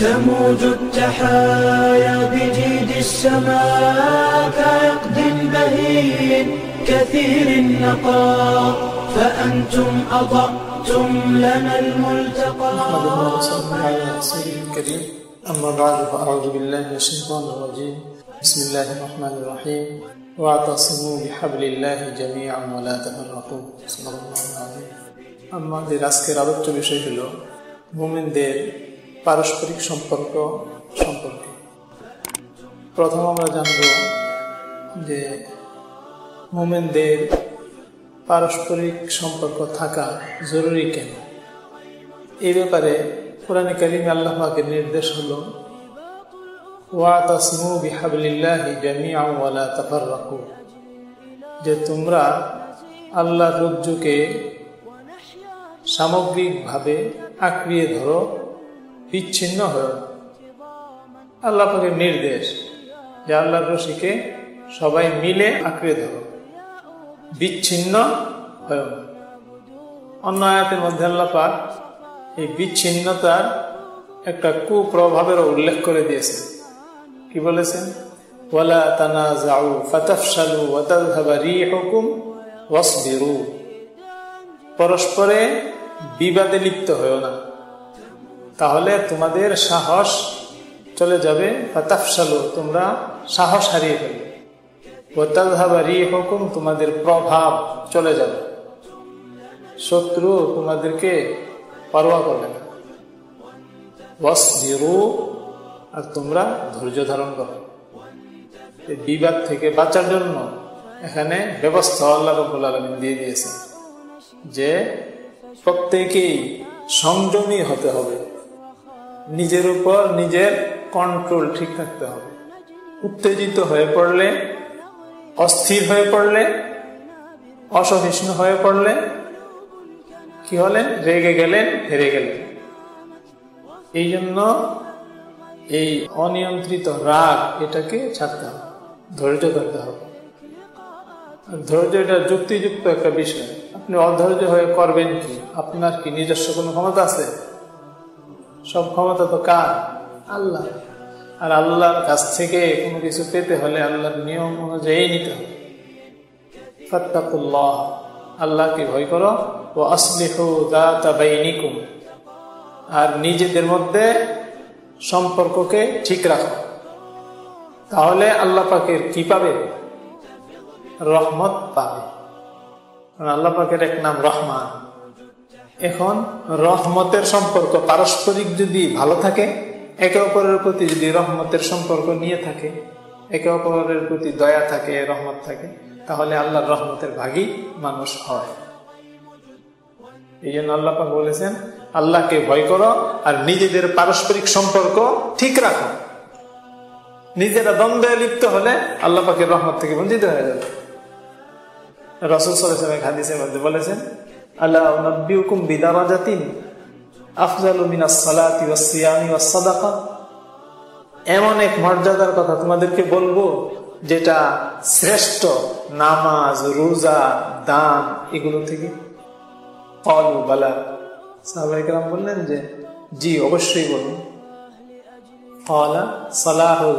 تموج التحايا بجيد السماء كعقد بهين كثير النقاء فأنتم أضأتم لنا الملتقى نحمد الله وصلى على رسوله الكريم أما بعد فأعوذ بالله من الشيطان الرجيم بسم الله الرحمن الرحيم واعتصموا بحبل الله جميعا ولا تفرقوا صلى الله عليه আমাদের আজকের আলোচ্য বিষয় হল মুমিনদের পারস্পরিক সম্পর্ক সম্পর্কে। প্রথম আমরা জানব যে মোমেনদের পারস্পরিক সম্পর্ক থাকা জরুরি কেন? এই ব্যাপারে কোরআন করিম আল্লাহ পাকের নির্দেশ হল বিহাবলিল্লাহি জামিআন ওয়ালা তাফাররাকু যে তোমরা আল্লাহর রজ্জুকে সামগ্রিকভাবে আঁকড়িয়ে ধরো বিচ্ছিন্ন হয়ে আল্লাহ পাকের নির্দেশ। যে আল্লাহর রশিকে সবাই মিলে আঁকড়ে ধরো। বিচ্ছিন্ন হয় অন্য আয়াতের মধ্যে আল্লাহ পাক এই বিচ্ছিন্নতার একটা কুপ্রভাবের উল্লেখ করে দিয়েছেন। কি বলেছেন? ওয়ালা তানা যাও ফাতাফসালু রিহুকুম ওয়াসবিরু। পরস্পরে বিবাদে লিপ্ত হয়েও না। তাহলে তোমাদের সাহস চলে যাবে তোমরা সাহস হারিয়ে ফেলবে। ওয়াতাযহাবা রিহুকুম, তোমাদের প্রভাব চলে যাবে। শত্রু তোমাদেরকে পরোয়া করবে না। আর তোমরা ধৈর্য ধারণ করো। বিবাদ থেকে বাঁচার জন্য এখানে ব্যবস্থা আল্লাহ রব্বুল আলমিন দিয়ে দিয়েছে যে প্রত্যেকেই সংযমী হতে হবে। নিজের উপর নিজের কন্ট্রোল ঠিক থাকতে হবে। উত্তেজিত হয়ে পড়লে, অস্থির হয়ে পড়লে, অসহিষ্ণু হয়ে পড়লে, কি হলেন? রেগে গেলেন, হেরে গেলেন। এই জন্য এই অনিয়ন্ত্রিত রাগ এটাকে ছাড়তে হবে, ধৈর্য ধরতে হবে। ধৈর্য এটা যুক্তিযুক্ত একটা বিষয়। আপনি অধৈর্য হয়ে করবেন কি? আপনার কি নিজস্ব কোনো ক্ষমতা আছে? সব ক্ষমতা তো কার? আল্লাহ। আর আল্লাহর কাছ থেকে কোনো কিছু পেতে হলে আল্লাহর নিয়ম অনুযায়ী নিতে হবে। ফত্তাকুল্লাহ। আল্লাহকে ভয় করো। ও আসলিহু দাতাবাইনিকুম আর নিজেদের মধ্যে সম্পর্ককে ঠিক রাখো। তাহলে আল্লাহ পাকের কি পাবে? রহমত পাবে। আল্লাহ পাকের এক নাম রহমান। এখন রহমতের সম্পর্ক পারস্পরিক যদি ভালো থাকে, একে অপরের প্রতি যদি রহমতের সম্পর্ক নিয়ে থাকে, একে অপরের প্রতি দয়া থাকে, রহমত থাকে, তাহলে আল্লাহর রহমতের ভাগই মানুষ হয়। এই জন্য আল্লাহ বলেছেন, আল্লাহকে ভয় করো আর নিজেদের পারস্পরিক সম্পর্ক ঠিক রাখো। নিজেরা দ্বন্দ্বে লিপ্ত হলে আল্লাহ পাকের রহমত থেকে বঞ্চিত হয়ে যাবে। রসুল হাদিসের মধ্যে বলেছেন আল্লাহ আফজালু এমন এক মর্যাদার কথা তোমাদেরকে বলব, যেটা শ্রেষ্ঠ নামাজ, রোজা, দান, এগুলো থেকে। অলু বালা। বললেন যে, জি, অবশ্যই বলুন। ফলা সালাহ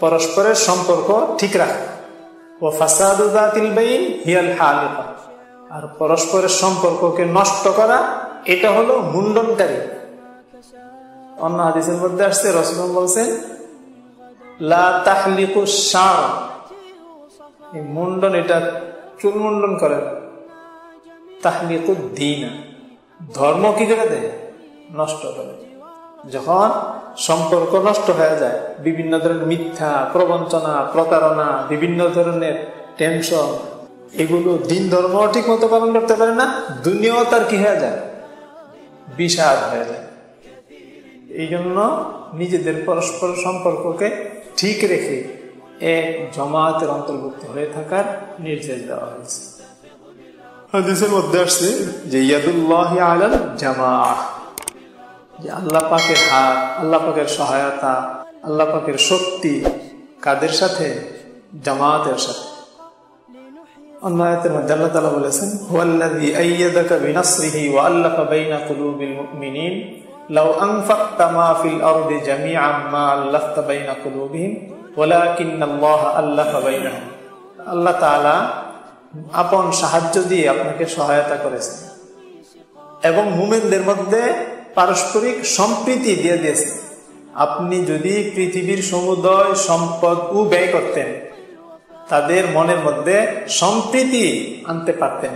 পরস্পরের সম্পর্ক ঠিক রাখা। ও ফাসাদু দাতিল বাইন হিয়াল হালিকা। আর পরস্পরের সম্পর্ককে নষ্ট করা, এটা হলো মুন্ডনকারী। অন্য হাদিসের মধ্যে আসছে রসম বলছেন সার এই মুন্ডন এটা চুল মুন্ডন করে তাহলিকু দিন। ধর্ম কি করে দেয়? নষ্ট করে। যখন সম্পর্ক নষ্ট হয়ে যায়, বিভিন্ন ধরনের মিথ্যা, প্রবঞ্চনা, প্রতারণা, বিভিন্ন ধরনের টেনশন এগুলো দিন ধর্ম ঠিক মতো পালন করতে পারে না, দুনিয়াও তার কি হয়ে যায়? বিষাদ হয়ে যায়। এই জন্য নিজেদের পরস্পর সম্পর্ককে ঠিক রেখে এক জমাতের অন্তর্ভুক্ত হয়ে থাকার নির্দেশ দেওয়া হয়েছে। হাদিসের মধ্যে আসছে যে, ইয়াদুল্লাহ আলাল জামা যে আল্লাহ পাকের হাত, আল্লাহ পাকের সহায়তা, আল্লাহ পাকের শক্তি কাদের সাথে? জামাতের সাথে। অন্য আয়াতের মধ্যে আল্লাহ তাআলা বলেছেন, হুয়াল্লাযী আইয়াদাকা বিনাসরিহি ওয়া আল্লাফা বাইনা কুলুবিল মুমিনিন, লাউ আনফাকতা মা ফিল আরদি জামিআন মা আল্লাফতা বাইনা কুলুবিহিম ওয়ালাকিন আল্লাহ আল্লাফা বাইনাহুম। আল্লাহ তাআলা আপন সাহায্য দিয়ে আপনাকে সহায়তা করেছেন এবং মুমিনদের মধ্যে পারস্পরিক সম্প্রীতি দিয়ে দিয়েছেন। আপনি যদি পৃথিবীর সমুদয় সম্পদ ও ব্যয় করতেন তাদের মনের মধ্যে সম্প্রীতি আনতে পারতেন।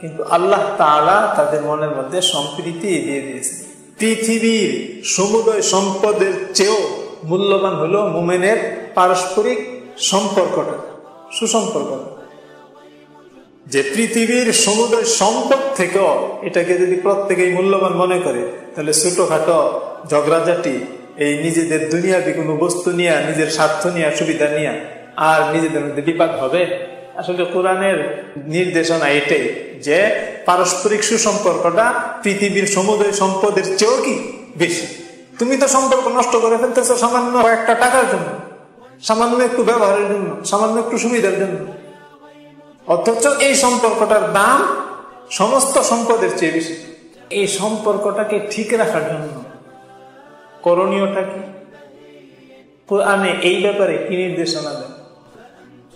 কিন্তু আল্লাহ তালা তাদের মনের মধ্যে সম্প্রীতি দিয়ে দিয়েছেন। পৃথিবীর সমুদয় সম্পদের চেয়েও মূল্যবান হলো মোমেনের পারস্পরিক সম্পর্কটা, সুসম্পর্ক। যে পৃথিবীর সমুদয় সম্পদ থেকেও এটাকে যদি প্রত্যেকেই মূল্যবান মনে করে, তাহলে ছোটখাটো ঝগড়াঝাটি, এই নিজেদের দুনিয়াবি কোনো বস্তু নিয়ে, নিজের স্বার্থ নিয়ে, সুবিধা নিয়ে আর নিজেদের মধ্যে বিপাক হবে। আসলে কোরআনের নির্দেশনা এটাই যে পারস্পরিক সুসম্পর্কটা পৃথিবীর সমুদয় সম্পদের চেয়েও কি বেশি? তুমি তো সম্পর্ক নষ্ট করে ফেলতেছো সামান্য একটা টাকার জন্য, সামান্য একটু ব্যবহারের জন্য, সামান্য একটু সুবিধার জন্য। অথচ এই সম্পর্কটার দাম সমস্ত সম্পদের চেয়ে বেশি। এই সম্পর্কটাকে ঠিক রাখার জন্য করণীয়টা কি? কোরআনে এই ব্যাপারে কি নির্দেশনা দেন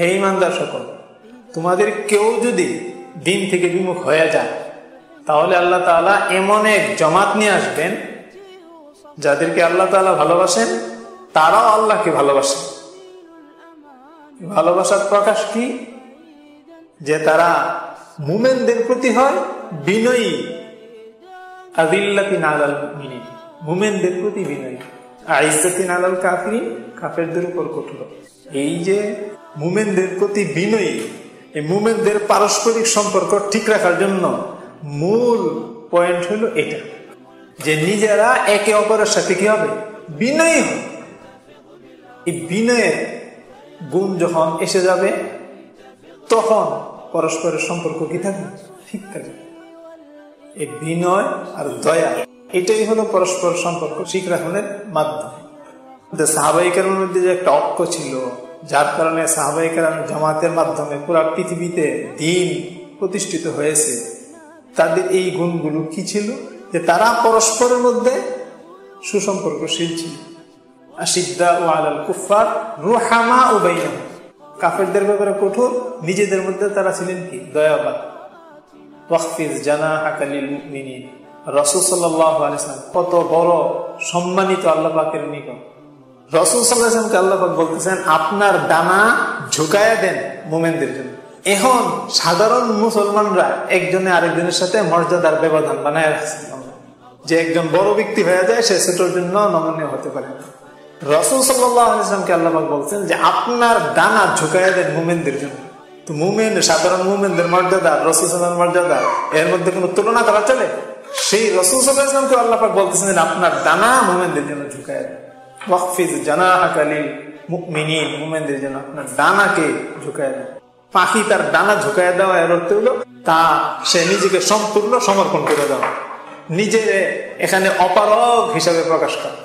হে ইমানদার সকল, তোমাদের কেউ যদি দিন থেকে বিমুখ হয়ে যায়, তাহলে আল্লাহ তাআলা এমন এক জমাত নিয়ে আসবেন, যাদেরকে আল্লাহ তাআলা ভালোবাসেন, তারাও আল্লাহকে ভালোবাসেন ভালোবাসার প্রকাশ কি? যে তারা মুমেনদের প্রতি হয় বিনয়ী। আদিল্লাতিন আলাল মিনি মুমেনদের প্রতি বিনয়ী। আইজাতিন আলাল কাফিরি কাফেরদের উপর কঠোর। এই যে মুমেনদের প্রতি বিনয়ী। এই মুমেনদের পারস্পরিক সম্পর্ক ঠিক রাখার জন্য মূল পয়েন্ট হলো এটা, যে নিজেরা একে অপরের সাথে কি হবে বিনয়ী হবে এই বিনয়ের গুণ যখন এসে যাবে, তখন পরস্পরের সম্পর্ক কি থাকবে? ঠিক থাকবে। এই বিনয় আর দয়া, এটাই হলো পরস্পর সম্পর্ক ঠিক রাখনের মাধ্যম। সাহাবাহিকের মধ্যে যে একটা অক্ষ ছিল যার কারণে সাহাবাহিকের জামাতের মাধ্যমে পুরো পৃথিবীতে দিন প্রতিষ্ঠিত হয়েছে। তাদের এই গুণগুলো কি ছিল? যে তারা পরস্পরের মধ্যে সুসম্পর্কশীল ছিল। আশিদ্দা ও আলাল কুফার রুহামা ও বাইনা কাফেরদের ব্যাপারে কঠোর, নিজেদের মধ্যে তারা ছিলেন কি? দয়াবাদ ওয়াকফিজ জানা হাকালিল মিনি রসুল সাল্লাম কত বড় সম্মানিত আল্লাহ পাকের নিকট। রসুল সাল্লাহামকে আল্লাহ পাক বলতেছেন, আপনার ডানা ঝুঁকায়া দেন মোমেনদের জন্য। এখন সাধারণ মুসলমানরা একজনে আরেকজনের সাথে মর্যাদার ব্যবধান বানায় রাখছেন যে একজন বড় ব্যক্তি হয়ে যায়, সে ছোটোর জন্য নমনীয় হতে পারে রসুল সাল্লামকে আল্লাহ বলছেন যে, আপনার ডানা ঝুঁকাইয়া দেন মুমেনদের জন্য। তো মুমেন, সাধারণ মুমেনদের মর্যাদা, রসুল সাল্লাম মর্যাদা, এর মধ্যে কোনো তুলনা করা চলে? সেই রসুল সাল্লাহামকে আল্লাহ বলতেছেন যে, আপনার ডানা মুমেনদের জন্য ঝুঁকাইয়া দেন। ওয়াকফিজ জানা হাকালি মুমিনিন, মুমেনদের জন্য আপনার ডানাকে ঝুঁকাইয়া দেন পাখি তার ডানা ঝুঁকাইয়া দেওয়া এর অর্থ হলো, তা সে নিজেকে সম্পূর্ণ সমর্পণ করে দেওয়া নিজের এখানে অপারগ হিসাবে প্রকাশ করে।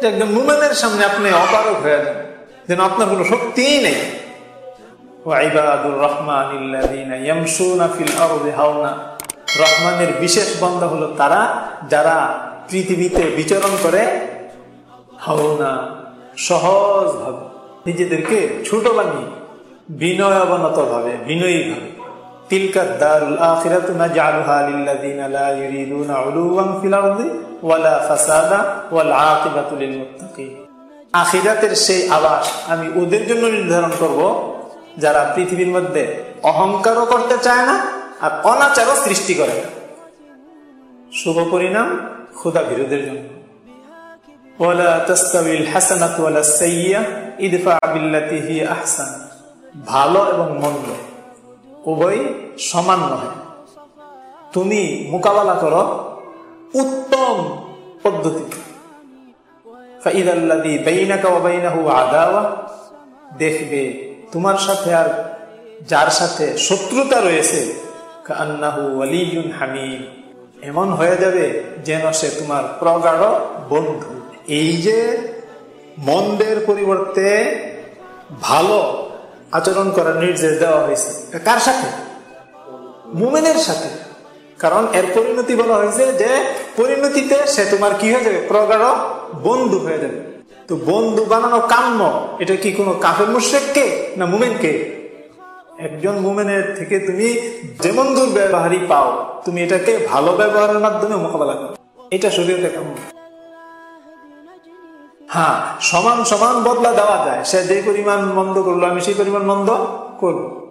যে একজন মুমেনের সামনে আপনি অপারক হয়ে যান, যেন আপনার কোনো শক্তিই নেই। রহমানের বিশেষ বন্ধ হলো তারা, যারা পৃথিবীতে বিচরণ করে হাওনা সহজ ভাবে। নিজেদেরকে ছোট বানিয়ে বিনয় অবনত ভাবে, বিনয়ী ভাবে। তিলকার দারুল আখিরাতু নাজআলুহা লিল্লাযিনা লা ইউরিদুনা উলুওয়ান ফিল আরদি ওয়ালা ফাসাদা ওয়াল আকিবাতু লিল মুত্তাকিন। আখিরাতের সেই আবাস আমি ওদের জন্য নির্ধারণ করব, যারা পৃথিবীর মধ্যে অহংকারও করতে চায় না আর অনাচারও সৃষ্টি করে না। শুভ পরিণাম ক্ষুদা বিরোধের জন্য। ওয়ালা তাস্তাবিল হাসানাতু ওয়ালা সাইয়্যা ইদফা বিল্লাতি হি আহসান। ভালো এবং মন্দ, উভয় সমান নয় তুমি মোকাবেলা করো উত্তম পদ্ধতি। দেখবে তোমার সাথে আর যার সাথে শত্রুতা রয়েছে হামিদ। এমন হয়ে যাবে যেন সে তোমার প্রগাঢ় বন্ধু। এই যে মন্দের পরিবর্তে ভালো আচরণ করার নির্দেশ দেওয়া হয়েছে কার সাথে? মুমেনের সাথে। কারণ এর পরিণতি বলা হয়েছে যে পরিণতিতে সে তোমার কি হয়ে যাবে? প্রগাঢ় বন্ধু হয়ে যাবে। তো বন্ধু বানানো কাম্য, এটা কি কোনো কাফের মুশেককে না মুমেনকে? একজন মুমেনের থেকে তুমি যেমন দুর্ব্যবহারই পাও, তুমি এটাকে ভালো ব্যবহারের মাধ্যমে মোকাবেলা করো। এটা শরীরতে কাম্য। হ্যাঁ সমান সমান বদলা দেওয়া যায়। সে যে পরিমাণ মন্দ করল, আমি সেই পরিমাণ মন্দ করব।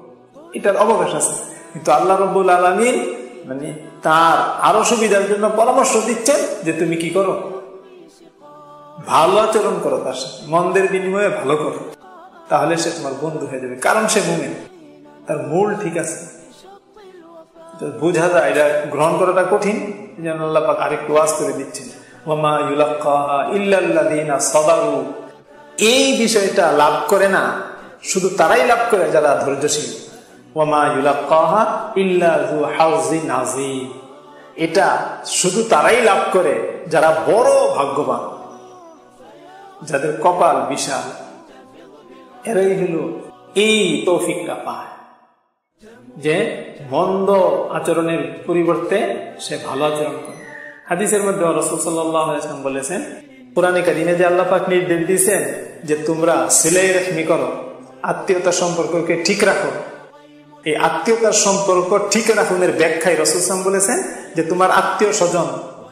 এটার অবকাশ আছে। কিন্তু আল্লাহ রব্বুল আলমিন মানে তার আরও সুবিধার জন্য পরামর্শ দিচ্ছেন যে তুমি কি করো? ভালো আচরণ করো তার সাথে। মন্দের বিনিময়ে ভালো করো। তাহলে সে তোমার বন্ধু হয়ে যাবে। কারণ সে মুমিন। তার মূল ঠিক আছে। বোঝা যায়, এটা গ্রহণ করাটা কঠিন। যেন আল্লাহ আরেকটু ওয়াজ করে দিচ্ছেন। এই বিষয়টা লাভ করে না, শুধু তারাই লাভ করে যারা ধৈর্যশীল। এটা শুধু তারাই লাভ করে যারা বড় ভাগ্যবান। যাদের কপাল বিশাল, এরাই হলো এই তৌফিকটা পায়। যে মন্দ আচরণের পরিবর্তে সে ভালো আচরণ করে। হাদিসের মধ্যে রসুল সাল্লাম বলেছেন পুরানি কাদিনে যে আল্লাহ পাক নির্দেশ দিয়েছেন যে তোমরা সিলাই রেখমি করো, আত্মীয়তার সম্পর্ককে ঠিক রাখো, এই আত্মীয়তার সম্পর্ক ঠিক রাখনের ব্যাখ্যায় রসুলাম বলেছেন যে তোমার আত্মীয় স্বজন,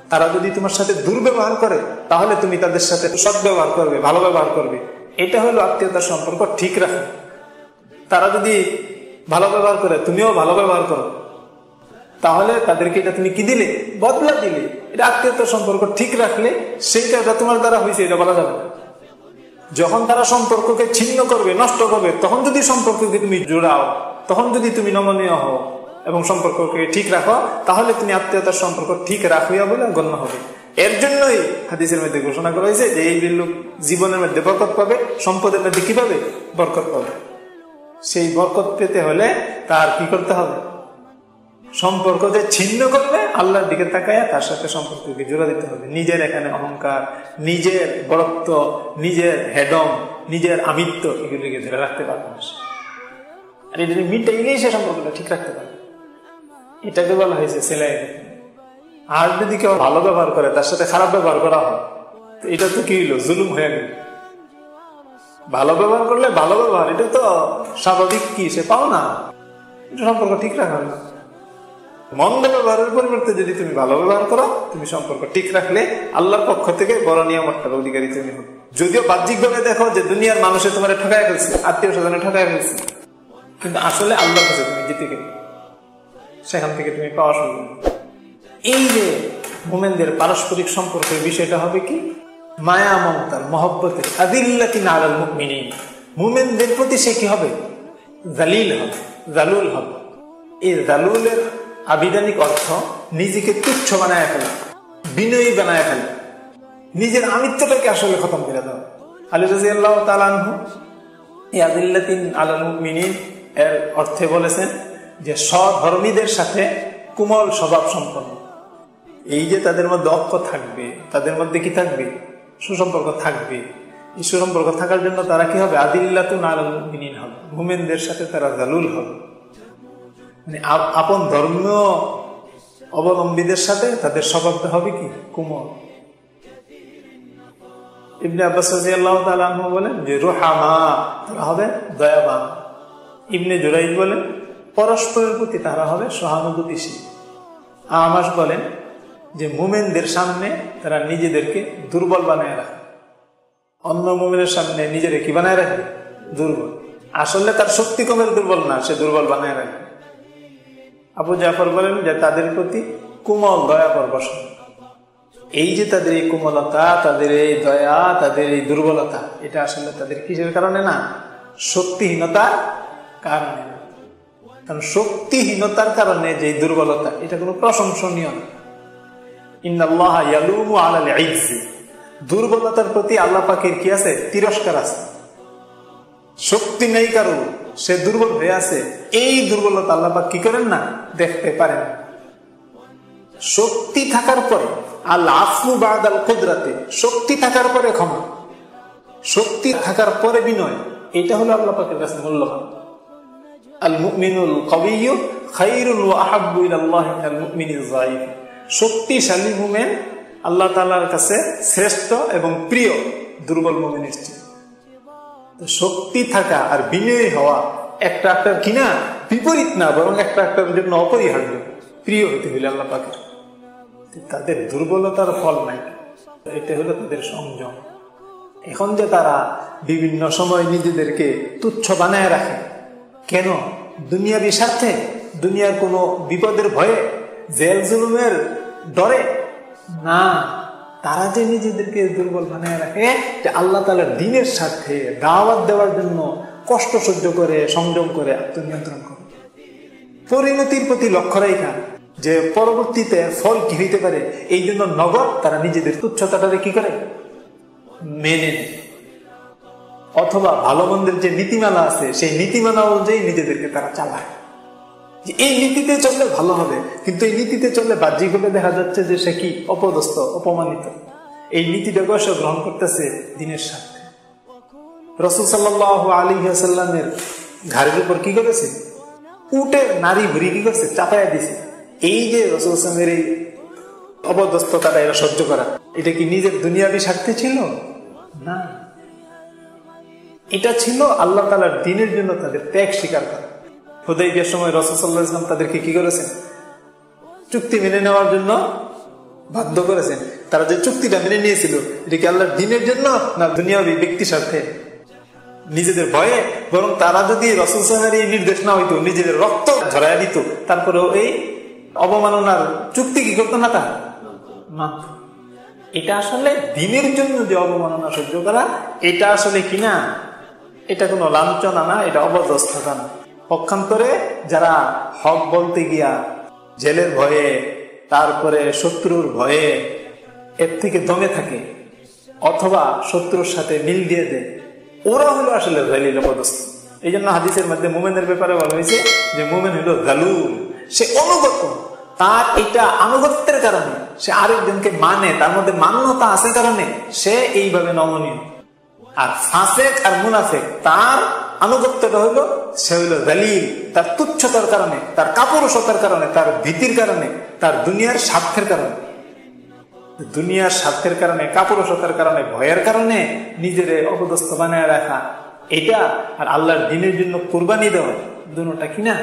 তারা যদি তোমার সাথে দুর্ব্যবহার করে, তাহলে তুমি তাদের সাথে সদ্ব্যবহার করবে, ভালো ব্যবহার করবে। এটা হলো আত্মীয়তার সম্পর্ক ঠিক রাখো। তারা যদি ভালো ব্যবহার করে, তুমিও ভালো ব্যবহার করো। তাহলে তাদেরকে এটা তুমি কি দিলে? বদলা দিলে। এটা আত্মীয়তার সম্পর্ক ঠিক রাখলে সেইটা তোমার দ্বারা হয়েছে এটা বলা যাবে যখন তারা সম্পর্ককে ছিন্ন করবে, নষ্ট করবে, তখন যদি সম্পর্ককে তুমি জোড়াও, তখন যদি তুমি নমনীয় হও এবং সম্পর্ককে ঠিক রাখো, তাহলে তুমি আত্মীয়তার সম্পর্ক ঠিক রাখিয়া বলে গণ্য হবে। এর জন্যই হাদিসের মধ্যে ঘোষণা করা হয়েছে যে এই লোক জীবনের মধ্যে বরকত পাবে, সম্পদের মধ্যে কি পাবে? বরকত পাবে। সেই বরকত পেতে হলে তার কি করতে হবে? সম্পর্ক যে ছিন্ন করবে, আল্লাহর দিকে তাকায় তার সাথে সম্পর্ককে জোড়া দিতে হবে। নিজের এখানে অহংকার, নিজের বরত্ব, নিজের হেডম, নিজের আমিত্ব এগুলিকে ধরে রাখতে পারবে না আর এটা মিটাইলেই সে সম্পর্কটা ঠিক রাখতে পারবে। এটাকে বলা হয়েছে ছেলে আর যদি কেউ ভালো ব্যবহার করে, তার সাথে খারাপ ব্যবহার করা হয়, তো এটা তো কি হইল জুলুম হয়ে গেল। ভালো ব্যবহার করলে ভালো ব্যবহার, এটা তো স্বাভাবিক কি? সে পাও না। সম্পর্ক ঠিক রাখা না মন্দ ব্যবহারের পরিবর্তে যদি তুমি ভালো ব্যবহার করো, তুমি সম্পর্ক ঠিক রাখলে আল্লাহর পক্ষ থেকে বড় নিয়ামতটার অধিকারী তুমি হবে। যদিও বাহ্যিক ভাবে দেখো যে দুনিয়ার মানুষে তোমার ঠকায় ফেলছে, আত্মীয় স্বজনে ঠকায় ফেলছে। কিন্তু আসলে আল্লাহর কাছে তুমি জিতে গেলে। সেখান থেকে তুমি পাওয়া শুরু এই যে মোমেনদের পারস্পরিক সম্পর্কের বিষয়টা হবে কি? মায়া, মমতার মহব্বতের আদিল্লাতি নালাল মুকমিনী মুমেনদের প্রতি সে কি হবে? জালিল হবে, জালুল হবে। এই জালুলের আবিধানিক অর্থ নিজেকে তুচ্ছ বানায় ফেলা, বিনয়ী বানায় ফেলা। নিজের আমিত্বটাকে আসলে খতম করে দাও। আলী রাজি আল্লাহ তালানহু আলাল মুকমিনী এর অর্থে বলেছেন যে, স্বধর্মীদের সাথে কোমল স্বভাব সম্পন্ন। এই যে তাদের মধ্যে অক্ষ থাকবে, তাদের মধ্যে কি থাকবে? সুসম্পর্ক থাকবে। এই সুসম্পর্ক থাকার জন্য তারা কি হবে? আদিল্লাতুন আলমিন হবে। মুমেনদের সাথে তারা জালুল হবে। মানে আপন ধর্মীয় অবলম্বীদের সাথে তাদের স্বভাবটা হবে কি? কোমল। ইবনে আব্বাস আল্লাহ বলেন যে রোহামা, তারা হবে দয়াবান। ইবনে জুরাইদ বলেন পরস্পরের প্রতি তারা হবে সহানুভূতিশীল। আমাস বলেন যে মুমেনদের সামনে তারা নিজেদেরকে দুর্বল বানায় রাখে। অন্য মুমেনের সামনে নিজেরা কি বানায় রাখে দুর্বল। আসলে তার শক্তি কমের দুর্বল না, সে দুর্বল বানায় রাখে। আবু জাফর বলেন যে তাদের প্রতি কোমল দয়া পরবশন এই যে তাদের এই কোমলতা, তাদের এই দয়া, তাদের এই দুর্বলতা, এটা আসলে তাদের কিসের কারণে না? শক্তিহীনতার কারণে কারণ শক্তিহীনতার কারণে যে দুর্বলতা, এটা কোনো প্রশংসনীয় না। দুর্বলতার প্রতি আল্লাহ পাখির কি আছে? তিরস্কার আছে। শক্তি নেই কারও। সে দুর্বল হয়ে আছে, এই দুর্বলতা আল্লাপাক কি করেন না দেখতে পারেন। শক্তি থাকার পরে আল্লাহ আফু বাদ আল কুদরাতে, শক্তি থাকার পরে ক্ষমা। শক্তি থাকার পরে বিনয়, এটা হলো আল্লাহ কাছে মূল্যবান। আল মুমিনুল কবিয়ু খাইরুল আহাব্বু ইলাল্লাহি মিনাল মুমিনিজ যায়িফ শক্তিশালী মুমিন আল্লাহ তাআলার কাছে শ্রেষ্ঠ এবং প্রিয় দুর্বল মুমিনের শক্তি থাকা আর বিনয়ী হওয়া একটা একটা কিনা বিপরীত না, বরং একটা একটার জন্য অপরিহার্য। প্রিয় হইতে হইলে আল্লাহ পাকে। তাদের দুর্বলতার ফল নাই। এটা হলো তাদের সংযম। এখন যে তারা বিভিন্ন সময় নিজেদেরকে তুচ্ছ বানায় রাখে, কেন? দুনিয়ার স্বার্থে? দুনিয়ার কোনো বিপদের ভয়ে? জেল জুলুমের ডরে? না। তারা যে নিজেদেরকে দুর্বল বানায় রাখে, যে আল্লাহ তালার দিনের স্বার্থে দাওয়াত দেওয়ার জন্য কষ্ট সহ্য করে, সংযম করে আত্মনিয়ন্ত্রণ করে। পরিণতির প্রতি লক্ষ্য রেখা, যে পরবর্তীতে ফল কি হইতে পারে, এই জন্য নগদ তারা নিজেদের তুচ্ছতাটাকে কি করে? মেনে নেয়। অথবা ভালো মন্দের যে নীতিমালা আছে, সেই নীতিমালা অনুযায়ী নিজেদেরকে তারা চালায়। এই নীতিতে চললে ভালো হবে, কিন্তু এই নীতিতে চললে বাহ্যিক হলে দেখা যাচ্ছে যে সে কি অপদস্থ, অপমানিত। এই নীতিটাকে সে গ্রহণ করতেছে দিনের সাথে রসুল সাল্লাহ আলী ঘাড়ের উপর কি করেছে? উটের নারী ভুরি কি করছে? চাপাইয়া দিছে এই যে রসুল আসলামের এই অপদস্থতাটা এরা সহ্য করা, এটা কি নিজের দুনিয়াবি স্বার্থে ছিল? না। এটা ছিল আল্লাহ তালার দিনের জন্য তাদের ত্যাগ স্বীকার করা। হুদাইবিয়ার সময় রসদাল্লাহ ইসলাম তাদেরকে কি করেছেন? চুক্তি মেনে নেওয়ার জন্য বাধ্য করেছেন। তারা যে চুক্তিটা মেনে নিয়েছিল, এটা কি আল্লাহর দিনের জন্য না দুনিয়াবি ব্যক্তি স্বার্থে? নিজেদের ভয়ে, বরং তারা যদি রসুল এই নির্দেশ না হইতো, নিজেদের রক্ত ঝরাইয়া দিত, তারপরেও এই অবমাননার চুক্তি কি করতো না তা? এটা আসলে দিনের জন্য যে অবমাননা সহ্য করা, এটা আসলে কিনা এটা কোনো লাঞ্ছনা না, এটা অবদস্থতা না। পক্ষান্তরে যারা হক বলতে গিয়া জেলের ভয়ে, তারপরে শত্রুর ভয়ে এর থেকে দমে থাকে, অথবা শত্রুর সাথে মিল দিয়ে দেয়, ওরা হলো আসলে জালিল অপদস্থ এই জন্য হাদিসের মধ্যে মোমেনের ব্যাপারে বলা হয়েছে যে মোমেন হলো জালুল সে অনুগত, তার এটা আনুগত্যের কারণে, সে আরেকজনকে মানে তার মধ্যে মান্যতা আছে কারণে, সে এইভাবে নমনীয়। আর ফাঁসেক আর মুনাফেক, তার আনুগত্যটা হইল সে হইল জালিল তার তুচ্ছতার কারণে, তার কাপুরুষতার কারণে, তার ভীতির কারণে, তার দুনিয়ার স্বার্থের কারণে। দুনিয়ার স্বার্থের কারণে, কাপুরুষতার কারণে, ভয়ের কারণে নিজের অপদস্থ বানায় রাখা, এটা আর আল্লাহর দিনের জন্য কোরবানি দেওয়া দুটা কিনা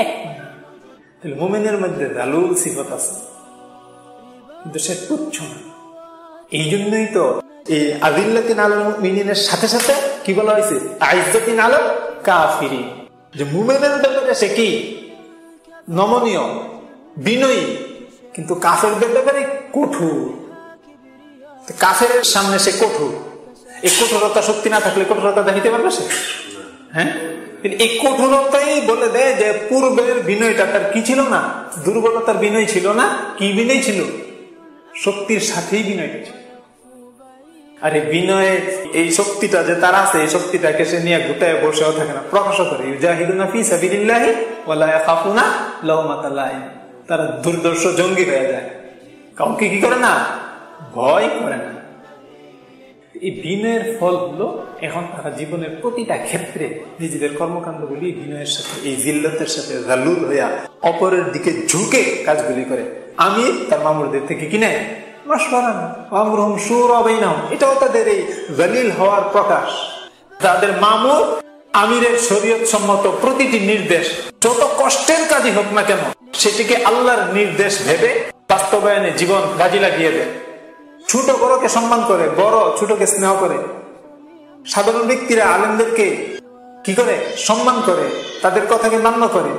এক। মোমেনের মধ্যে দালুল সিফত আছে, কিন্তু সে তুচ্ছ না। এই জন্যই তো এই আদিল্লাতিন আলম মিনিনের সাথে সাথে কি বলা হয়েছে? আইজাতিন আলম কাফিরি যে মুমেনের ব্যাপারে সে কি? নমনীয়, বিনয়ী, কিন্তু কাফেরদের ব্যাপারে কঠোর। কাফের সামনে সে কঠোর। এই কঠোরতা শক্তি না থাকলে কঠোরতা দেখাইতে পারবে সে? হ্যাঁ? এই কঠোরতাই বলে দেয় যে পূর্বের বিনয়টা তার কি ছিল না? দুর্বলতার বিনয় ছিল না? কি বিনয় ছিল? শক্তির সাথেই বিনয়টা ছিল। আর এই বিনয়ের এই শক্তিটা যে তার আছে, এই শক্তিটাকে সে নিয়ে গুটায় বসেও থাকে না। প্রকাশ করে, ইউজাহিদুনা ফি সাবিলিল্লাহি ওয়ালা ইয়াখাফুনা লাউমাতাল্লাহি তারা দুর্দর্শ জঙ্গি হয়ে যায়। কাউকে কি করে না? ভয় করে না। এই বিনয়ের ফল হলো, এখন তারা জীবনের প্রতিটা ক্ষেত্রে নিজেদের কর্মকাণ্ডগুলি বিনয়ের সাথে, এই জিল্লতের সাথে জালুল হইয়া অপরের দিকে ঝুঁকে কাজগুলি করে। আমি তার মামুরদের থেকে কিনে এটাও তাদের এই জালিল হওয়ার প্রকাশ। তাদের মামুর আমিরের শরীয়ত সম্মত প্রতিটি নির্দেশ, যত কষ্টের কাজই হোক না কেন, সেটিকে আল্লাহর নির্দেশ ভেবে বাস্তবায়নে জীবন কাজে লাগিয়ে দেয়। ছোট বড়কে সম্মান করে, বড় ছোটকে স্নেহ করে। সাধারণ ব্যক্তিরা আলেমদেরকে কি করে? সম্মান করে, তাদের কথাকে মান্য করে।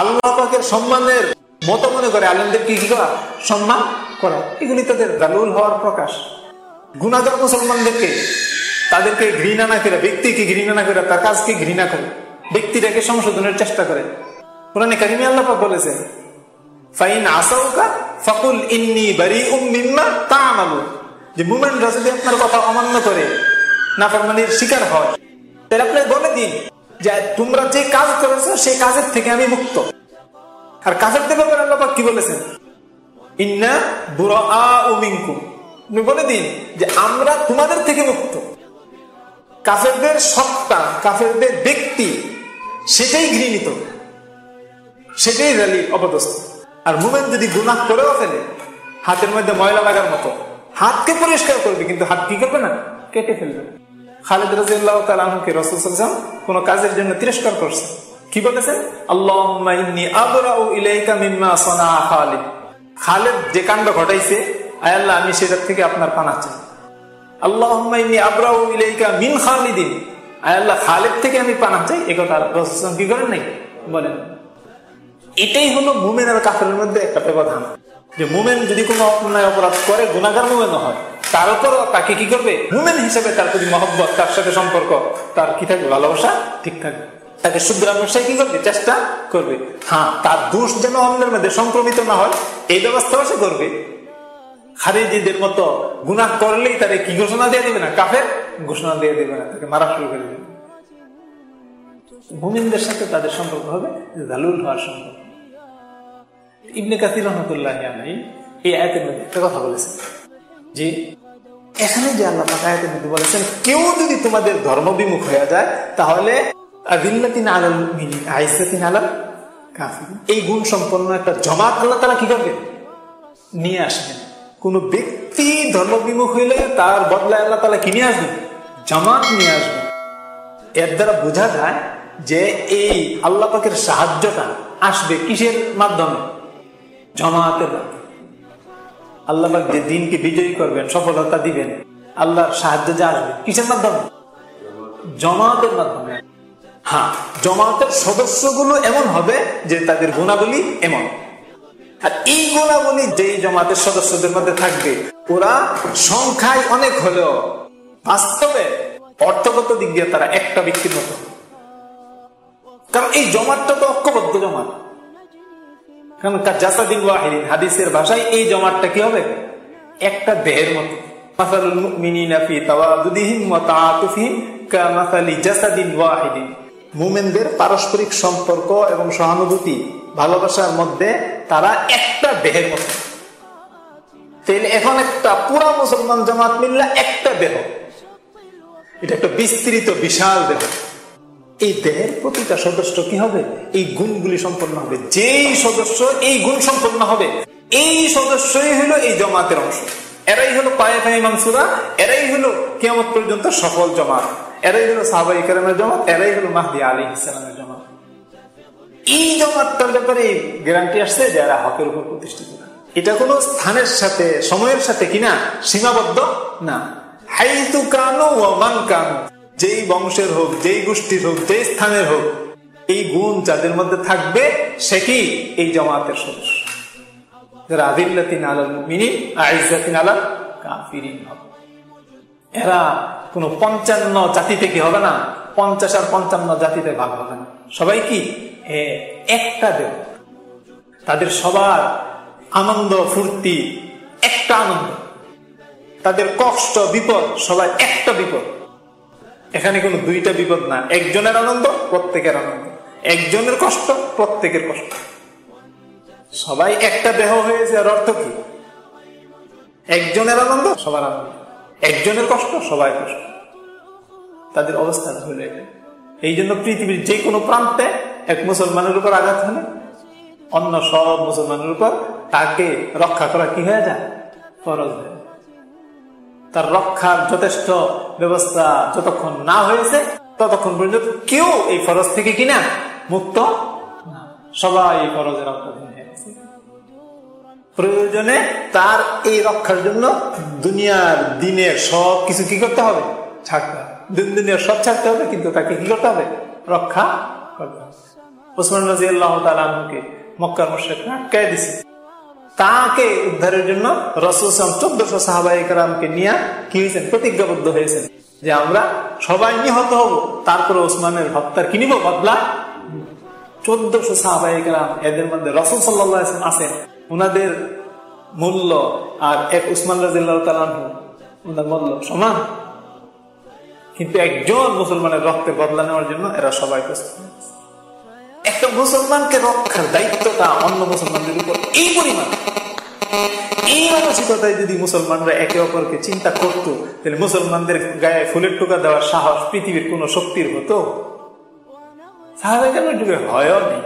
আল্লাহ পাকের সম্মানের মতো মনে করে আলেমদেরকে কি করা? সম্মান করা, এগুলি তাদের দালুল হওয়ার প্রকাশ। গুণাগার মুসলমানদেরকে, তাদেরকে ঘৃণা না করে, ব্যক্তিকে ঘৃণা না করে, তার কাজকে ঘৃণা করে, ব্যক্তিটাকে সংশোধনের চেষ্টা করে। কোরআনে কারিমি আল্লাহ বলেছে ফাইন আসাউকা ইন্নি বারি তা আমালু যে মুমেন্টরা যদি আপনার কথা অমান্য করে শিকার হয়, তাহলে আপনি বলে দিন যে তোমরা যে কাজ করেছ, সেই কাজের থেকে আমি মুক্ত। আর কাজের ব্যাপারে আল্লাহ কি বলেছেন? ইন্না বলে দিন যে আমরা তোমাদের থেকে মুক্ত। কাফেরদের সত্তা, কাফেরদের ব্যক্তি, সেটাই ঘৃণিত, সেটাই র্যালি অপদস্থ। আর মুমেন যদি গুনাহ করেও ফেলে, হাতের মধ্যে ময়লা লাগার মতো, হাতকে পরিষ্কার করবে, কিন্তু হাত কি করবে না? কেটে ফেলবে। খালেদ রাজিয়াল্লাহ তালাহকে রসুল কোন কাজের জন্য তিরস্কার করছে। কি বলেছেন? আল্লাহ খালেদ যে কাণ্ড ঘটাইছে আয়াল্লাহ আমি সেটার থেকে আপনার পানা চাই। আল্লাহ আবরাউ মিন খালিদিন। আয়াল্লাহ খালেদ থেকে আমি পানা চাই। এ কথা কি করেন নাই? বলেন। এটাই হলো মুমেন আর কাফের মধ্যে একটা ব্যবধান। যে মুমেন যদি কোনো অন্যায় অপরাধ করে গুণাগার মুমেন হয়, তার উপরও তাকে কি করবে? মুমেন হিসেবে তার প্রতি মহব্বত, তার সাথে সম্পর্ক, তার কি থাকবে? ভালোবাসা ঠিক থাকবে। তাকে শুদ্রামের কি করবে? চেষ্টা করবে। হ্যাঁ তার দোষ যেন অন্যের মধ্যে সংক্রমিত না হয়, এই ব্যবস্থাও সে করবে। খারিজিদের মতো গুনাহ করলেই তাকে কি ঘোষণা দিয়ে দেবে না? কাফের ঘোষণা দিয়ে দেবে না, তাকে মারা শুরু করে দেবে। মুমিনদের সাথে তাদের সম্পর্ক হবে, জালুল হওয়ার সম্পর্ক। ইবনে কাসির রহমতুল্লাহ এই আয়তের মধ্যে একটা কথা বলেছেন, যে এখানে যে আল্লাহ আয়তের মধ্যে বলেছেন, কেউ যদি তোমাদের ধর্ম বিমুখ হয়ে যায়, তাহলে এই গুণ সম্পন্ন একটা জমাত আল্লাহ তারা কি করবে? নিয়ে আসবেন কোন ব্যক্তি ধর্ম বিমুখ হইলে তার বদলায় আল্লাহ তালা কি নিয়ে আসবেন জামাত নিয়ে আসবেন এর দ্বারা বোঝা যায় যে এই আল্লাহ পাকের সাহায্যটা আসবে কিসের মাধ্যমে? জমাতের আল্লাহ যে দিনকে বিজয়ী করবেন, সফলতা দিবেন, আল্লাহর সাহায্য যে আসবে, কিসের মাধ্যমে? জমাতের মাধ্যমে। হ্যাঁ জমাতের সদস্যগুলো এমন হবে যে তাদের গুণাবলী এমন। আর এই গুণাবলী যেই জমাতের সদস্যদের মধ্যে থাকবে, ওরা সংখ্যায় অনেক হলেও বাস্তবে অর্থগত দিক দিয়ে তারা একটা ব্যক্তির মতো। কারণ এই জমাতটা তো ঐক্যবদ্ধ জমাত। কারণ জাসাদিন ওয়াহিদিন, হাদিসের ভাষায় এই জমাটটা কি হবে? একটা দেহের মতো। মুমেনদের পারস্পরিক সম্পর্ক এবং সহানুভূতি, ভালোবাসার মধ্যে তারা একটা দেহের মতো। এখন একটা পুরা মুসলমান জামাত মিল্লা একটা দেহ। এটা একটা বিস্তৃত, বিশাল দেহ। এই দেহের প্রতিটা সদস্য কি হবে? এই গুণগুলি সম্পন্ন হবে। যেই সদস্য এই গুণ সম্পন্ন হবে, এই সদস্যই হলো এই জমাতের অংশ। এরাই হলো পায়ে মানসুরা এরাই হলো কেমন পর্যন্ত সফল জমাত। এরাই হলো সাহাবাই কেরামের জমাত, এরাই হলো মাহদি আলী ইসলামের জমাত। এই জমাতটার ব্যাপারে গ্যারান্টি আসছে যারা হকের উপর প্রতিষ্ঠিত। এটা কোন স্থানের সাথে, সময়ের সাথে কিনা সীমাবদ্ধ না। হাইতু কানু ও মান কানু, যেই বংশের হোক, যেই গোষ্ঠীর হোক, যেই স্থানের হোক, এই গুণ যাদের মধ্যে থাকবে, সে কি? এই জমাতের সদস্য। এরা কোন পঞ্চান্ন জাতি থেকে হবে না? পঞ্চাশ আর পঞ্চান্ন জাতিতে ভাগ হবে না। সবাই কি? একটা দেব। তাদের সবার আনন্দ, ফুর্তি, একটা আনন্দ। তাদের কষ্ট, বিপদ, সবাই একটা বিপদ। এখানে কোনো দুইটা বিপদ না। একজনের আনন্দ, প্রত্যেকের আনন্দ। একজনের কষ্ট, প্রত্যেকের কষ্ট। সবাই একটা দেহ হয়েছে আর অর্থ কি? একজনের আনন্দ, সবার আনন্দ। একজনের কষ্ট, সবাই কষ্ট। তাদের অবস্থান অবস্থা ধরে এই জন্য পৃথিবীর যে কোনো প্রান্তে এক মুসলমানের উপর আঘাত হলে, অন্য সব মুসলমানের উপর তাকে রক্ষা করা কি হয়ে যায়? ফরজ হয়ে তার রক্ষার যথেষ্ট ব্যবস্থা যতক্ষণ না হয়েছে, ততক্ষণ পর্যন্ত কেউ এই ফরজ থেকে কিনা মুক্ত সবাই এই ফরজের আওতাধীন। প্রয়োজনে তার এই রক্ষার জন্য দুনিয়ার দিনের সব কিছু কি করতে হবে? ছাড়তে দিন দুনিয়ার সব ছাড়তে হবে, কিন্তু তাকে কি করতে হবে? রক্ষা করতে হবে। ওসমান রাজি আল্লাহ মক্কার মোশেক আটকায় দিছে। তাকে উদ্ধারের জন্য রসুল চোদ্দশো সাহাবাহিকরামকে নিয়ে কি হয়েছেন? প্রতিজ্ঞাবদ্ধ হয়েছেন যে আমরা সবাই নিহত হব, তারপরে ওসমানের হত্যার কি নিব? বদলা চোদ্দশো সাহাবাহিকরাম এদের মধ্যে রসুল সাল্লাহ আছেন। ওনাদের মূল্য আর এক উসমান রাজিল্লাহ মূল্য সমান। কিন্তু একজন মুসলমানের রক্তে বদলা নেওয়ার জন্য এরা সবাই প্রস্তুত। একটা মুসলমানকে রক্ষার দায়িত্বটা অন্য মুসলমানদের উপর এই পরিমাণ। এই মানসিকতায় যদি মুসলমানরা একে অপরকে চিন্তা করতো, তাহলে মুসলমানদের গায়ে ফুলের টোকা দেওয়ার সাহস পৃথিবীর কোন শক্তির হতো। হয়ও নেই।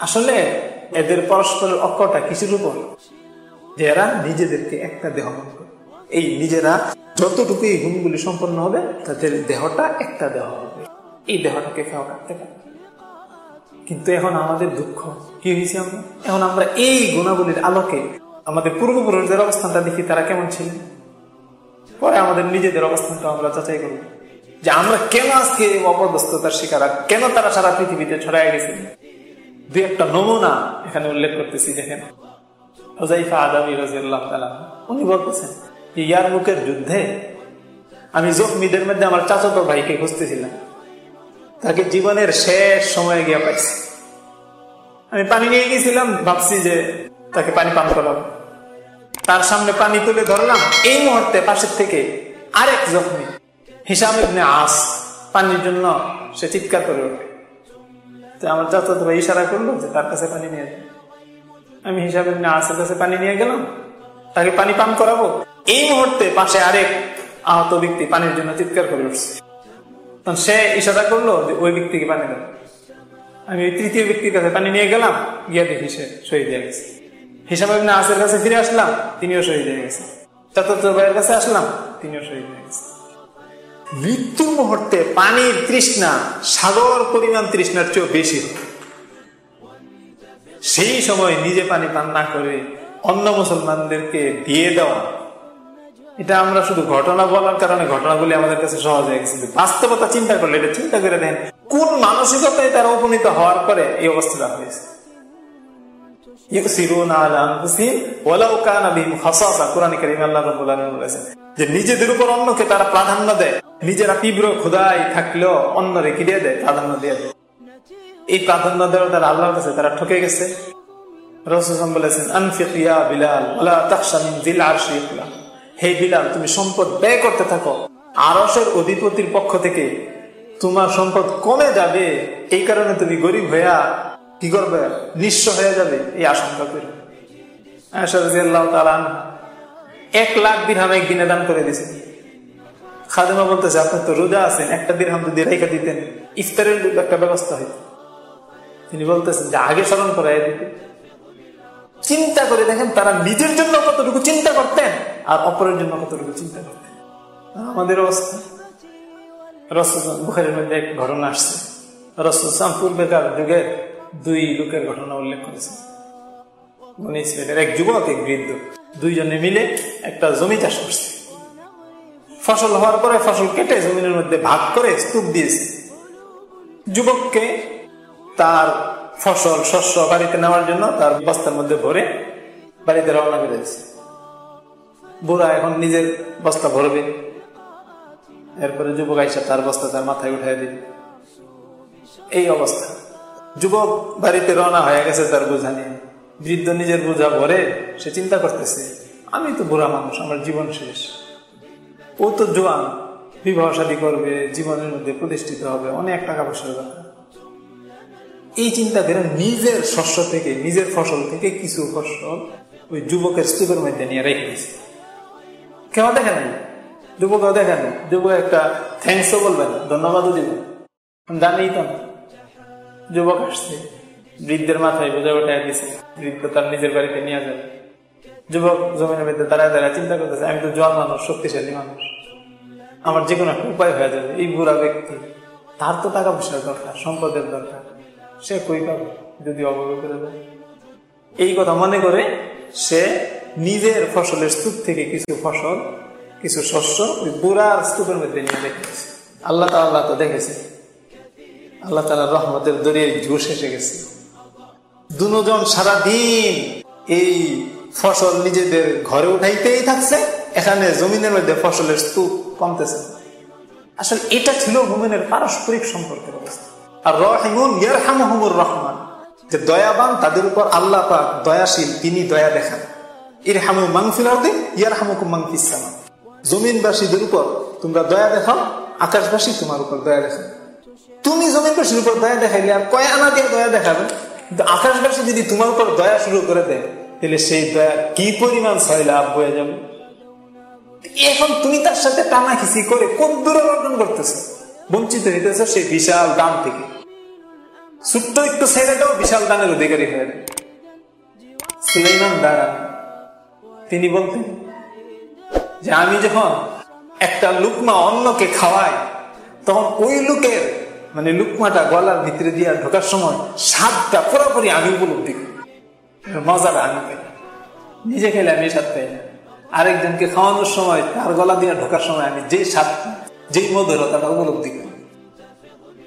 আসলে এদের পরস্পরের অক্ষটা কিছুর উপর? যে এরা নিজেদেরকে একটা দেহ মনে করে। এই নিজেরা যতটুকু এই গুণগুলি সম্পন্ন হবে, তাদের দেহটা একটা দেহ হবে। এই দেহটাকে কেউ কাটতে পারে কিন্তু এখন আমাদের দুঃখ, কি হয়েছে আমরা? এখন আমরা এই গুণাবলীর আলোকে আমাদের পূর্বপুরুষদের অবস্থানটা দেখি, তারা কেমন ছিলেন? পরে আমাদের নিজেদের অবস্থানটা আমরা যাচাই করব। যে আমরা কেন আজকে অপদস্থতার শিকার কেন তারা সারা পৃথিবীতে ছড়াই গেছে? দু একটা নমুনা এখানে উল্লেখ করতেছি, দেখেন। উনি বলতেছেন ইয়ার মুখের যুদ্ধে আমি জখমিদের মধ্যে আমার চাচাতো ভাইকে খুঁজতেছিলাম। তাকে জীবনের শেষ সময়ে গিয়ে পাইছি। আমি পানি নিয়ে গেছিলাম, ভাবছি যে তাকে পানি পান করাবো। তার সামনে পানি তুলে ধরলাম, এই মুহূর্তে পাশের থেকে আরেক জখমি হিসাব আস, পানির জন্য সে চিৎকার করে ওঠে। আমার চাচাতো ভাই ইশারা করল যে তার কাছে পানি নিয়ে আমি হিসাবে আসের কাছে পানি নিয়ে গেলাম। তাকে পানি পান করাবো। এই মুহূর্তে পাশে আরেক আহত ব্যক্তি পানির জন্য চিৎকার করে উঠছে। তখন সে ইশারা করল যে ওই ব্যক্তিকে পানি দেব আমি ওই তৃতীয় ব্যক্তির কাছে পানি নিয়ে গেলাম, গিয়ে দেখি সে শহীদ হয়ে গেছে। হিসাব আসের কাছে ফিরে আসলাম, তিনিও শহীদ হয়ে গেছে। চতুর্থ ভাইয়ের কাছে আসলাম, তিনিও শহীদ হয়ে গেছে। মৃত্যুর মুহূর্তে পানির তৃষ্ণা, সাগর পরিমাণ তৃষ্ণার চেয়েও বেশি সেই সময় নিজে পানি পান না করে অন্য মুসলমানদেরকে দিয়ে দেওয়া। এটা আমরা শুধু ঘটনা বলার কারণে, ঘটনাগুলি আমাদের কাছে সহজ হয়ে গেছে। বাস্তবতা চিন্তা করলে এটা চিন্তা করে দেন কোন মানসিকতায় তারা উপনীত হওয়ার পরে এই অবস্থা হয়েছে। যে নিজেদের উপর অন্যকে তারা প্রাধান্য দেয়। নিজেরা তীব্র ক্ষুদায় থাকলেও অন্য রেখে দিয়ে প্রাধান্য দিয়ে দেয়। এই প্রাধান্য দেওয়া তারা আল্লাহর কাছে, তারা ঠকে গেছে। বলেছেন বিলাল হে বিলাল, তুমি সম্পদ ব্যয় করতে থাকো। আরসের অধিপতির পক্ষ থেকে তোমার সম্পদ কমে যাবে। এই কারণে তুমি গরিব হইয়া কি করবে? নিঃস্ব হয়ে যাবে। এই আশঙ্কা করে। এক লাখ দিন দিরহাম একদিনে দান করে দিছে। খাদেমা বলতেছে আপনার তো রোজা আছেন, একটা দিরহাম যদি রেখে দিতেন, ইফতারের একটা ব্যবস্থা হইত। তিনি বলতেছেন যে, আগে স্মরণ করাই দিতে। চিন্তা করে দেখেন, তারা নিজের জন্য কতটুকু চিন্তা করতেন, আর অপরের জন্য কতটুকু চিন্তা করতেন। আমাদের অবস্থা। রসের মধ্যে এক ঘটনা আসছে। রসুলাম পূর্বেকার যুগের দুই লোকের ঘটনা উল্লেখ করেছে উনি ছিলেন এক যুবক, এক বৃদ্ধ। দুইজনে মিলে একটা জমি চাষ করছে। ফসল হওয়ার পরে ফসল কেটে জমিনের মধ্যে ভাগ করে স্তূপ দিয়েছে। যুবককে তার ফসল শস্য বাড়িতে নেওয়ার জন্য তার বস্তার মধ্যে ভরে বাড়িতে রওনা করে দিয়েছে। বুড়া এখন নিজের বস্তা ভরবে। এরপরে যুবক আইসা তার বস্তা তার মাথায় উঠাই দিবে এই অবস্থা। যুবক বাড়িতে রওনা হয়ে গেছে তার বোঝা নিয়ে। বৃদ্ধ নিজের বোঝা ভরে সে চিন্তা করতেছে, আমি তো বুড়া মানুষ, আমার জীবন শেষ। ও তো জোয়ান, বিবাহ শাদী করবে, জীবনের মধ্যে প্রতিষ্ঠিত হবে, অনেক টাকা পয়সার দরকার। এই চিন্তা করে নিজের শস্য থেকে, নিজের ফসল থেকে কিছু ফসল ওই যুবকের স্তূপের মধ্যে নিয়ে রেখে দিয়েছে। কেউ দেখেন যুবকও দেখেন যুবক একটা থ্যাংকসও বলবেন ধন্যবাদও দিবেন জানি তো যুবক আসছে। বৃদ্ধের মাথায় বোঝা ওঠায় দিছে বৃদ্ধ তার নিজের বাড়িতে নিয়ে যাবে। যুবক জমিনের মধ্যে দাঁড়ায় দাঁড়ায় চিন্তা করতেছে, আমি তো জল মানুষ, শক্তিশালী মানুষ। আমার যে কোনো একটা উপায় হয়ে যাবে, এই বুড়া ব্যক্তি, তার তো টাকা পয়সার দরকার, সম্পদের দরকার। সে কই পাবে যদি অবগত করে দেয়? এই কথা মনে করে সে নিজের ফসলের স্তূপ থেকে কিছু ফসল, কিছু শস্য ওই বুড়ার স্তূপের মধ্যে নিয়ে রেখেছে আল্লাহ তাল্লাহ তো দেখেছে। আল্লাহ তালা রহমতের দরিয়ে ঝুষ এসে গেছে। দুজন সারাদিন এই ফসল নিজেদের ঘরে উঠাইতেই থাকছে। এখানে জমিনের মধ্যে ফসলের স্তূপ কমতেছে। আসলে এটা ছিল মোমেনের পারস্পরিক সম্পর্কের অবস্থা। আর রহিমুন ইয়ারহামুর রহমান। যে দয়াবান, তাদের উপর আল্লাহ পাক দয়াশীল, তিনি দয়া দেখান। এর হামু মাংফিল ইয়ার হামুকু মাংফিসামা জমিনবাসীদের উপর তোমরা দয়া দেখাও, আকাশবাসী তোমার উপর দয়া দেখাও তুমি জমিনবাসীর উপর দয়া দেখাইলে আর কয় আনা দিয়ে দয়া দেখাবে? আকাশবাসী যদি তোমার উপর দয়া শুরু করে দেয়, তাহলে সেই দয়া কি পরিমাণ ছয় লাভ হয়ে যাবে? এখন তুমি তার সাথে টানা খিচি করে কোন দূরে অর্জন করতেছ? বঞ্চিত হইতেছ সেই বিশাল দাম থেকে। ছোট্ট একটু ছেলেটাও বিশাল দানের অধিকারী হয়ে যায়। সুলাইমান দাঁড়ান তিনি বলতেন, যে আমি যখন একটা লুকমা অন্যকে খাওয়াই, তখন ওই লোকের মানে লুকমাটা গলার ভিতরে দিয়ে ঢোকার সময় স্বাদটা পুরোপুরি আমি উপলব্ধি করি। মজাটা আমি পাই। নিজে খেলে আমি স্বাদ পাই না। আরেকজনকে খাওয়ানোর সময়, তার গলা দিয়ে ঢোকার সময় আমি যেই স্বাদটা যেই মধুরতাটা উপলব্ধি করি।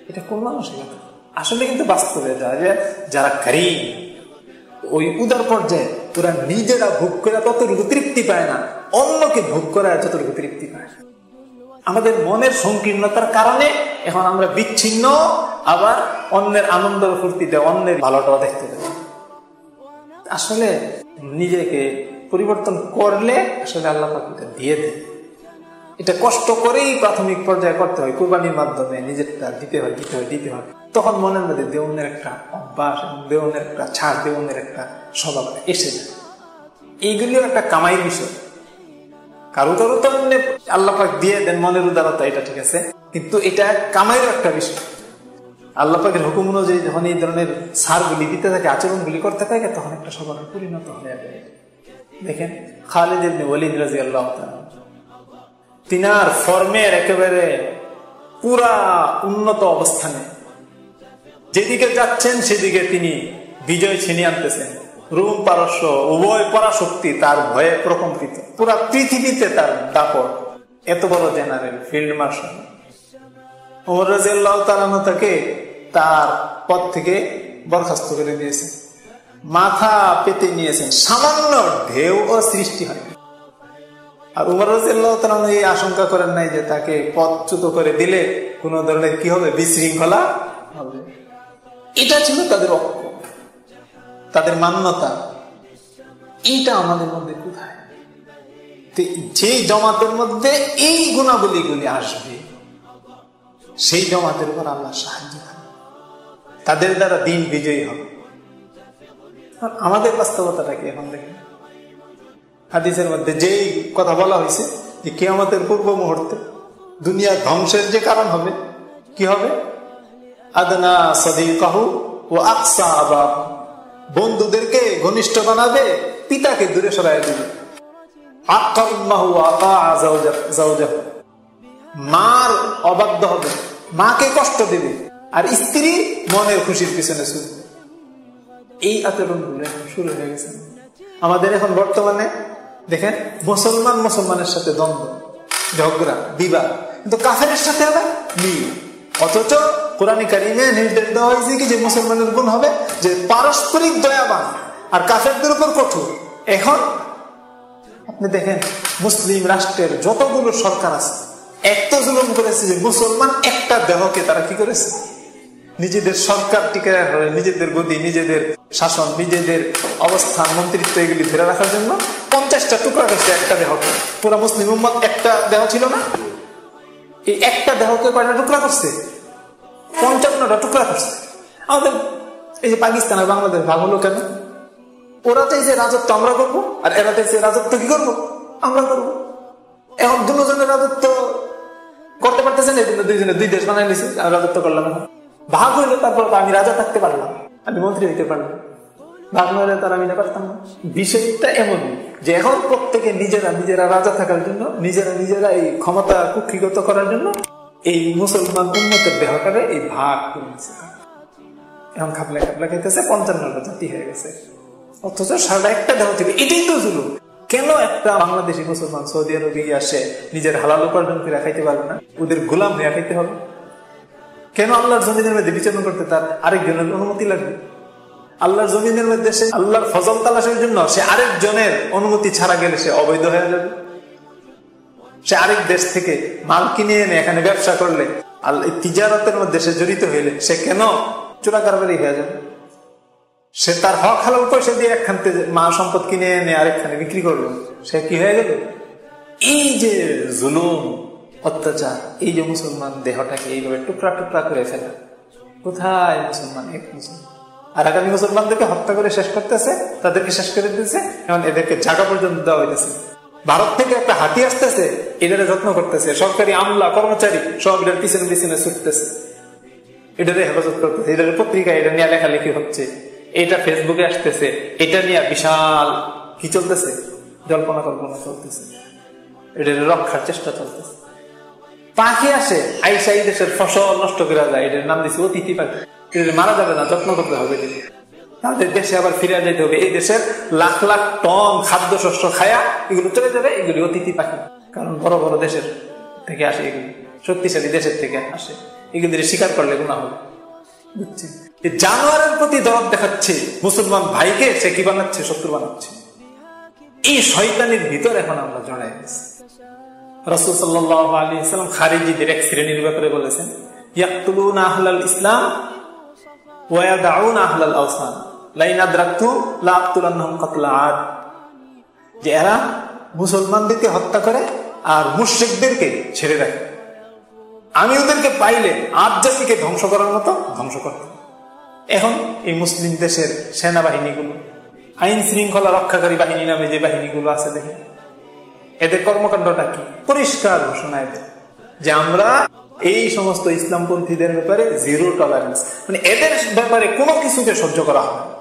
এটা কোন মানসিকতা আসলে কিন্তু বাস্তবে যা যে যারা কারি ওই উদার পর্যায়ে তোরা নিজেরা ভোগ করে ততটুকু তৃপ্তি পায় না, অন্যকে ভোগ করা যতটুকু তৃপ্তি পায় আমাদের মনের সংকীর্ণতার কারণে এখন আমরা বিচ্ছিন্ন, আবার অন্যের আনন্দ ফুর্তিতে, অন্যের ভালোটাও দেখতে পাই। আসলে নিজেকে পরিবর্তন করলে আসলে আল্লাহ পাখিটা দিয়ে দেয় এটা কষ্ট করেই প্রাথমিক পর্যায়ে করতে হয়, কোরবানির মাধ্যমে নিজেরটা দিতে হয় দিতে হয় দিতে হয়। তখন মনের মধ্যে দেউনের একটা অভ্যাস দেউনের একটা ছাড়, দেউনের একটা স্বভাব এসে যায়। এইগুলিও একটা কামাইয়ের বিষয়। কারও কারও তো এমনি আল্লাহ পাক দিয়ে দেন, মনের উদারতা, এটা ঠিক আছে। কিন্তু এটা কামাইয়ের একটা বিষয়। আল্লাহ পাকের হুকুম অনুযায়ী যখন এই ধরনের সারগুলি দিতে থাকে, আচরণগুলি করতে থাকে, তখন একটা স্বভাবে পরিণত হয়ে যায়। দেখেন, খালিদ ইবনে ওয়ালিদ রাজি আল্লাহ তিনার ফর্মের একেবারে পুরা উন্নত অবস্থানে যেদিকে যাচ্ছেন, সেদিকে তিনি বিজয় ছিনিয়ে আনতেছেন। রুম পারস্য, উভয় পরাশক্তি তার ভয়ে প্রকম্পিত। পুরা পৃথিবীতে তার দাপট। এত বড় জেনারেল, ফিল্ড মার্শাল। ওমর রাজিয়াল্লাহ তালানো তাকে তার পদ থেকে বরখাস্ত করে দিয়েছেন। মাথা পেতে নিয়েছেন। সামান্য ঢেউ ও সৃষ্টি হয়। আর উমর রাজিয়াল্লাহ তালানো এই আশঙ্কা করেন নাই যে তাকে পদচ্যুত করে দিলে কোন ধরনের কি হবে? বিশৃঙ্খলা হবে। এটা ছিল তাদের তাদের মান্যতা। এইটা আমাদের মধ্যে কোথায়? যে জমাতের মধ্যে এই গুণাবলীগুলি আসবে, সেই জমাতের উপর আল্লাহ সাহায্য করবে। তাদের দ্বারা দিন বিজয়ী হবে। আমাদের বাস্তবতাটা কি এখন দেখেন? হাদিসের মধ্যে যেই কথা বলা হয়েছে যে কেয়ামতের পূর্ব মুহূর্তে দুনিয়া ধ্বংসের যে কারণ হবে, কি হবে? আদনা সদি কাহু ও আকসা আবা বন্ধুদেরকে ঘনিষ্ঠ বানাবে, পিতাকে দূরে সরাই দিবে। মার অবাধ্য হবে, মাকে কষ্ট দেবে, আর স্ত্রী মনের খুশির পিছনে শুনবে এই আচরণগুলো শুরু হয়ে গেছে। আমাদের এখন বর্তমানে, দেখেন, মুসলমান মুসলমানের সাথে দ্বন্দ্ব, ঝগড়া, বিবাদ। কিন্তু কাফের সাথে আবার মিল। অথচ কোরআন কারিমে নির্দেশ দেওয়া হয়েছে কি যে মুসলমানের গুণ হবে যে পারস্পরিক দয়াবান আর কাফেরদের উপর কঠোর। এখন আপনি দেখেন, মুসলিম রাষ্ট্রের যতগুলো সরকার আছে, একটা জুলুম করেছে যে মুসলমান একটা দেহকে তারা কি করেছে? নিজেদের সরকার টিকে নিজেদের গতি নিজেদের শাসন, নিজেদের অবস্থান, মন্ত্রিত্ব এগুলি ধরে রাখার জন্য পঞ্চাশটা টুকরা করছে একটা দেহকে। পুরো মুসলিম উম্মত একটা দেহ ছিল না? এই একটা দেহকে কয়টা টুকরা করছে? পঞ্চান্নটা টুকরা করছে। আমাদের এই যে পাকিস্তান আর বাংলাদেশ ভাগ হলো কেন? ওরা চাইছে রাজত্ব আমরা করব, আর এরা চাইছে রাজত্ব কি করব? আমরা করব। এখন দুজনের রাজত্ব করতে পারতেছেন, এই জন্য দুইজনে দুই দেশ বানাই নিয়েছে রাজত্ব করলাম না ভাগ হইলে, তারপর আমি রাজা থাকতে পারলাম, আমি মন্ত্রী হইতে পারলাম। ভাগ হলে তার আমি না পারতাম না। বিষয়টা এমনই যে এখন প্রত্যেকে নিজেরা নিজেরা রাজা থাকার জন্য, নিজেরা নিজেরা এই ক্ষমতা কুক্ষিগত করার জন্য এই মুসলমান উন্নতের দেহটারে এই ভাগ করেছে এখন খাপলা খাপলা খাইতেছে পঞ্চান্নটা জাতি হয়ে গেছে। অথচ সারা একটা দেহ থেকে, এটাই তো জুলুম। কেন একটা বাংলাদেশি মুসলমান সৌদি আরবে আসে, নিজের হালাল উপার্জন করে খাইতে পারবে না? ওদের গোলাম হয়ে খাইতে হবে। কেন আল্লাহর জমিনের মধ্যে বিচরণ করতে তার আরেকজনের অনুমতি লাগবে? আল্লাহর জমিনের মধ্যে সে আল্লাহর ফজল তালাশের জন্য সে আরেকজনের অনুমতি ছাড়া গেলে সে অবৈধ হয়ে যাবে। সে আরেক দেশ থেকে মাল কিনে এনে এখানে ব্যবসা করলে আল্লাহ তিজারতের মধ্যে সে জড়িত হইলে, সে কেন চোরা কারবারি হয়ে যাবে? সে তার হক হালাল পয়সা দিয়ে একখান মা সম্পদ কিনে এনে আরেকখানে বিক্রি করল। সে কি হয়ে গেল এই যে জুলুম, অত্যাচার, এই যে মুসলমান দেহটাকে এইভাবে টুকরা টুকরা করে ফেলা। কোথায় মুসলমান? এক মুসলমান। আর আগামী মুসলমানদেরকে হত্যা করে শেষ করতেছে, তাদেরকে শেষ করে দিতেছে, এখন এদেরকে জায়গা পর্যন্ত দেওয়া হইতেছে। ভারত থেকে একটা হাতি আসতেছে, এটারে যত্ন করতেছে। সরকারি আমলা, কর্মচারী, সব এটার পিছনে পিছনে ছুটতেছে। এটারে হেফাজত করতেছে। এটার পত্রিকা এটা নিয়ে লেখালেখি হচ্ছে। এটা ফেসবুকে আসতেছে। এটা নিয়ে বিশাল কি চলতেছে? জল্পনা, কল্পনা চলতেছে। এটার রক্ষার চেষ্টা চলতেছে। পাখি আসে, আইসা এই দেশের ফসল নষ্ট করা যায়। এটার নাম দিচ্ছে অতিথি পাখি। এটা মারা যাবে না, যত্ন করতে হবে। এটাকে। তাদের দেশে আবার ফিরে যেতে হবে। এই দেশের লাখ লাখ টন খাদ্য শস্য খায়া এগুলো চলে যাবে, এগুলি অতিথি পাখি। কারণ বড় বড় দেশের থেকে আসে এগুলি, শক্তিশালী দেশের থেকে আসে। এগুলি স্বীকার করলে গুণা হবে। বুঝছেন? এই জানোয়ারের প্রতি দরদ দেখাচ্ছে, মুসলমান ভাইকে সে কি বানাচ্ছে? শত্রু বানাচ্ছে। এই শয়তানির ভিতর এখন আমরা জড়াই গেছি রসুল সাল্লাহ আলী ইসলাম খারিজিদের এক শ্রেণির ব্যাপারে বলেছেন ইয়াকুলুন আহলাল ইসলাম ওয়াদাউন আহলাল আওসান। লাইন আদরাকতু লা আক্তুলান্নাহুম আদ। যে এরা মুসলমানদেরকে হত্যা করে আর মুশরিকদেরকে ছেড়ে রাখে আমি ওদেরকে পাইলে আজ জাতিকে ধ্বংস করার মতো ধ্বংস করতাম এখন এই মুসলিম দেশের সেনাবাহিনীগুলো, আইন শৃঙ্খলা রক্ষাকারী বাহিনী নামে যে বাহিনীগুলো আছে দেখে। এদের কর্মকাণ্ডটা কি? পরিষ্কার ঘোষণা এদের। যে আমরা এই সমস্ত ইসলামপন্থীদের ব্যাপারে জিরো টলারেন্স মানে এদের ব্যাপারে কোনো কিছুকে সহ্য করা হয়।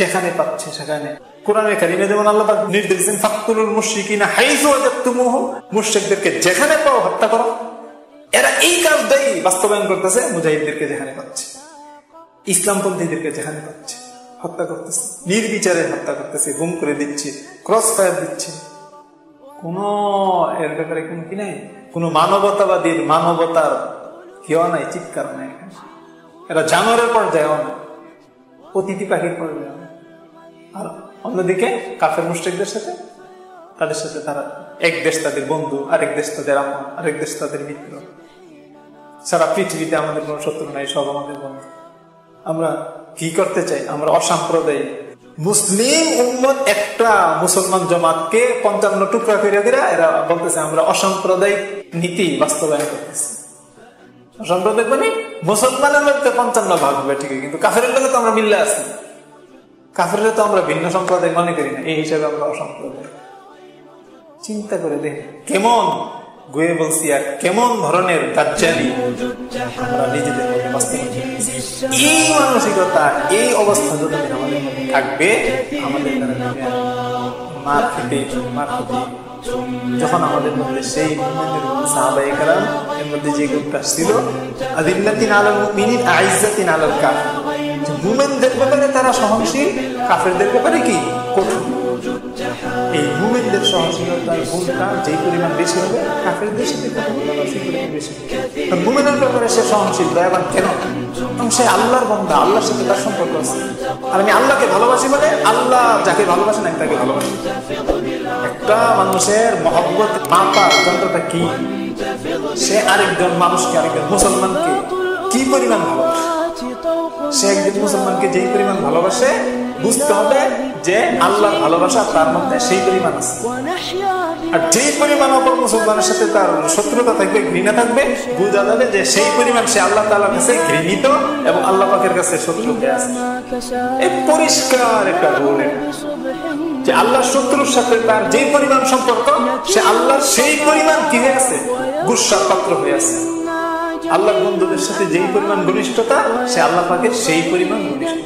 যেখানে পাচ্ছে, সেখানে। কোরআনে কারিমে যেমন আল্লাহ নির্দেশ হাইযু ওয়াজাদতুমুহুম মুশরিকদেরকে যেখানে পাও হত্যা করো। এরা এই কাজটাই বাস্তবায়ন করতেছে, মুজাহিদদেরকে যেখানে পাচ্ছে। ইসলামপন্থীদেরকে যেখানে পাচ্ছে, হত্যা করতেছে। নির্বিচারে হত্যা করতেছে, গুম করে দিচ্ছে ক্রস ফায়ার দিচ্ছে। কোন এর ব্যাপারে কোনো কি নাই? কোন মানবতাবাদীর মানবতার কেউ নাই, চিৎকার নাই। এরা জানোয়ারের পর্যায়েও না অতিথি পাখির পর্যায়ে না। আর অন্যদিকে কাফের মুশ্রিকদের সাথে, তাদের সাথে তারা, এক দেশ তাদের বন্ধু, আরেক দেশ তাদের আপন, আরেক দেশ তাদের মিত্র। সারা পৃথিবীতে আমাদের কোনো শত্রু নাই, সব আমাদের বন্ধু। আমরা কি করতে চাই? আমরা অসাম্প্রদায়িক। মুসলিম উম্মত একটা মুসলমান জমাতকে পঞ্চান্ন টুকরা করে দিরা এরা বলতেছে, আমরা অসাম্প্রদায়িক নীতি বাস্তবায়ন করতেছি। অসাম্প্রদায়িক মানে মুসলমানের মধ্যে পঞ্চান্ন ভাগ হবে ঠিকই, কিন্তু কাফের লোকে তো আমরা মিললে আছি। কাফের তো আমরা ভিন্ন সম্প্রদায় মনে করি না, এই হিসাবে আমরা অসম্প্রদায়। চিন্তা করে দেখ, কেমন গুয়ে বলছি আর কেমন ধরনের দাজ্জালি আমরা নিজেদের মধ্যে এই মানসিকতা, এই অবস্থা যতদিন আমাদের মধ্যে থাকবে, আমাদের মার খেতে মার খেতে। যখন আমাদের মধ্যে সেই সাহাবাই কালাম এর মধ্যে যে গ্রুপটা ছিল আদিল্লাতিন আলম মিনিট আইজাতিন আলম কাফ মুমেনদের ব্যাপারে তারা সহনশীল, কাফেরদের ব্যাপারে কি? কঠোর। এই মুমেনদের সহনশীলতার গুণটা যেই পরিমাণ বেশি হবে, কাফেরদের সাথে বেশি মুমেনের ব্যাপারে সে সহনশীল, দয়াবান কেন? কারণ সে আল্লাহর বন্ধা আল্লাহর সাথে তার সম্পর্ক আছে। আর আমি আল্লাহকে ভালোবাসি বলে আল্লাহ যাকে ভালোবাসেন আমি তাকে ভালোবাসি। একটা মানুষের মহব্বত মাপার যন্ত্রটা কি? সে আরেকজন মানুষকে, আরেকজন মুসলমানকে কি পরিমাণ ভালোবাসে? সে একজন মুসলমানকে যেই পরিমাণ ভালোবাসে, বুঝতে হবে যে আল্লাহর ভালোবাসা তার মধ্যে সেই পরিমাণ আছে। আর যেই পরিমাণ অপর মুসলমানের সাথে তার শত্রুতা থাকবে, ঘৃণা থাকবে, বোঝা যাবে যে সেই পরিমাণ সে আল্লাহ তাআলার কাছে ঘৃণিত এবং আল্লাহ পাকের কাছে শত্রু হয়ে আছে। এই পরিষ্কার একটা রোল যে আল্লাহ শত্রুর সাথে তার যে পরিমাণ সম্পর্ক, সে আল্লাহ সেই পরিমাণ কি হয়ে আছে গুসার পাত্র হয়ে আছে। আল্লাহ বন্ধুদের সাথে যেই পরিমাণ ঘনিষ্ঠতা, সে আল্লাহ পাকে সেই পরিমাণ ঘনিষ্ঠ